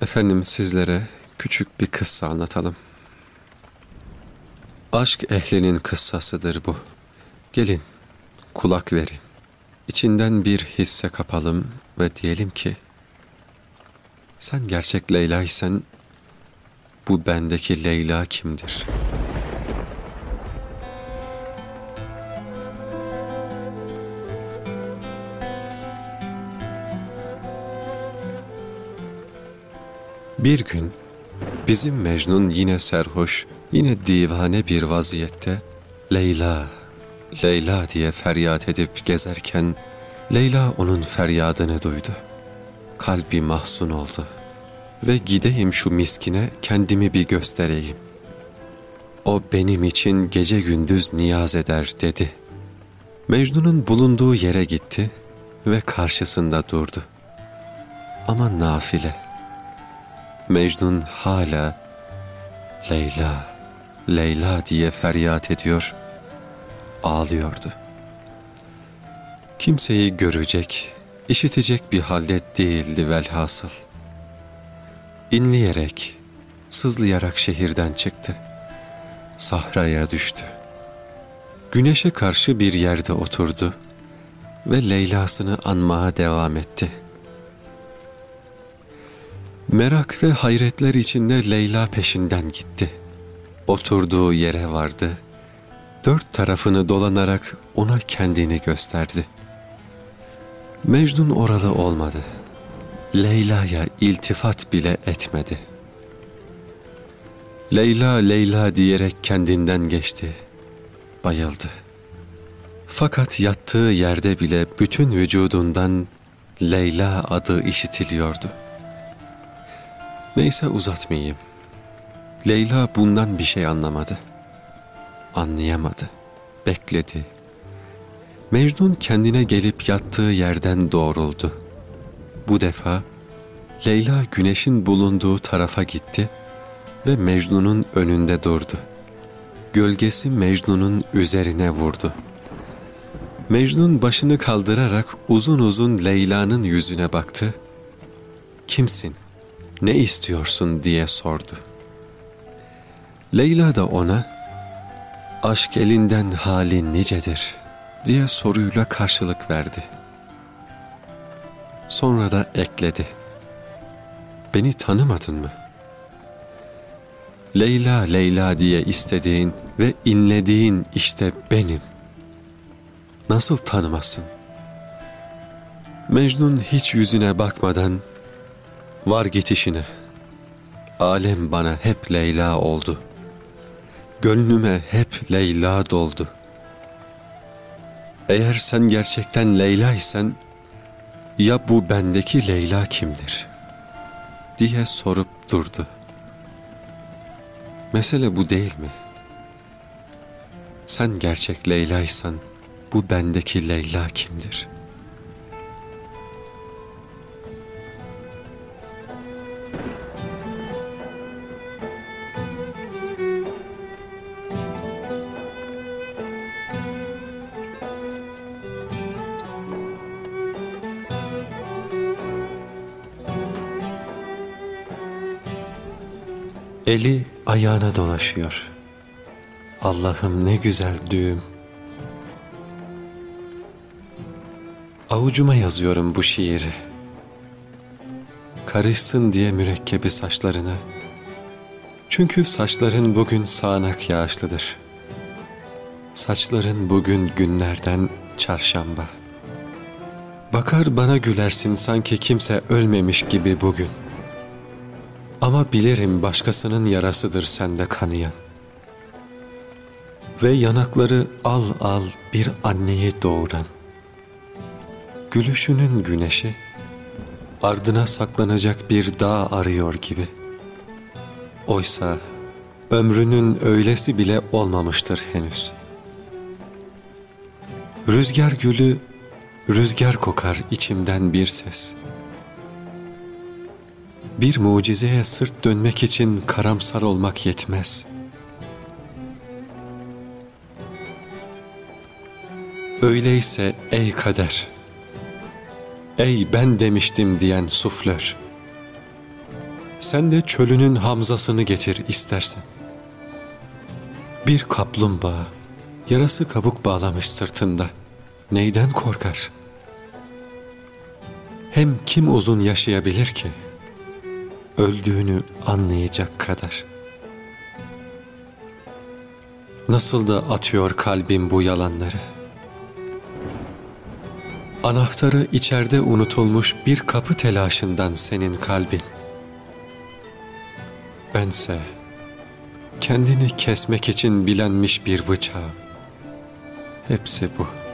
Efendim sizlere küçük bir kıssa anlatalım. Aşk ehlinin kıssasıdır bu. Gelin, kulak verin. İçinden bir hisse kapalım ve diyelim ki, sen gerçek Leyla isen bu bendeki Leyla kimdir?'' Bir gün bizim Mecnun yine serhoş, yine divane bir vaziyette Leyla, Leyla diye feryat edip gezerken Leyla onun feryadını duydu. Kalbi mahzun oldu ve gideyim şu miskine kendimi bir göstereyim. O benim için gece gündüz niyaz eder dedi. Mecnun'un bulunduğu yere gitti ve karşısında durdu. Ama nafile. Mecnun hala Leyla, Leyla diye feryat ediyor, ağlıyordu. Kimseyi görecek, işitecek bir halde değildi velhasıl. İnleyerek, sızlayarak şehirden çıktı. Sahraya düştü. Güneşe karşı bir yerde oturdu ve Leyla'sını anmaya devam etti.'' Merak ve hayretler içinde Leyla peşinden gitti. Oturduğu yere vardı. Dört tarafını dolanarak ona kendini gösterdi. Mecnun oralı olmadı. Leyla'ya iltifat bile etmedi. Leyla Leyla diyerek kendinden geçti. Bayıldı. Fakat yattığı yerde bile bütün vücudundan Leyla adı işitiliyordu.'' Neyse uzatmayayım. Leyla bundan bir şey anlamadı. Anlayamadı. Bekledi. Mecnun kendine gelip yattığı yerden doğruldu. Bu defa Leyla güneşin bulunduğu tarafa gitti ve Mecnun'un önünde durdu. Gölgesi Mecnun'un üzerine vurdu. Mecnun başını kaldırarak uzun uzun Leyla'nın yüzüne baktı. Kimsin? Ne istiyorsun diye sordu. Leyla da ona aşk elinden hali nicedir diye soruyla karşılık verdi. Sonra da ekledi. Beni tanımadın mı? Leyla Leyla diye istediğin ve inlediğin işte benim. Nasıl tanımazsın? Mecnun hiç yüzüne bakmadan Var git işine. Alem bana hep Leyla oldu. Gönlüme hep Leyla doldu. Eğer sen gerçekten Leyla isen, ya bu bendeki Leyla kimdir? diye sorup durdu. Mesele bu değil mi? Sen gerçek Leyla'ysan bu bendeki Leyla kimdir?'' Eli ayağına dolaşıyor. Allah'ım ne güzel düğüm. Avucuma yazıyorum bu şiiri. Karışsın diye mürekkebi saçlarına. Çünkü saçların bugün sağanak yağışlıdır. Saçların bugün günlerden çarşamba. Bakar bana gülersin sanki kimse ölmemiş gibi bugün.'' Ama bilirim başkasının yarasıdır sende kanayan. Ve yanakları al al bir anneyi doğuran. Gülüşünün güneşi, ardına saklanacak bir dağ arıyor gibi. Oysa ömrünün öylesi bile olmamıştır henüz. Rüzgar gülü, rüzgar kokar içimden bir ses.'' Bir mucizeye sırt dönmek için karamsar olmak yetmez. Öyleyse ey kader, ey ben demiştim diyen suflör, Sen de çölünün hamzasını getir istersen. Bir kaplumbağa yarası kabuk bağlamış sırtında. Neyden korkar? Hem kim uzun yaşayabilir ki? Öldüğünü anlayacak kadar. Nasıl da atıyor kalbim bu yalanları. Anahtarı içeride unutulmuş bir kapı telaşından senin kalbin. Bense kendini kesmek için bilenmiş bir bıçağım. Hepsi bu.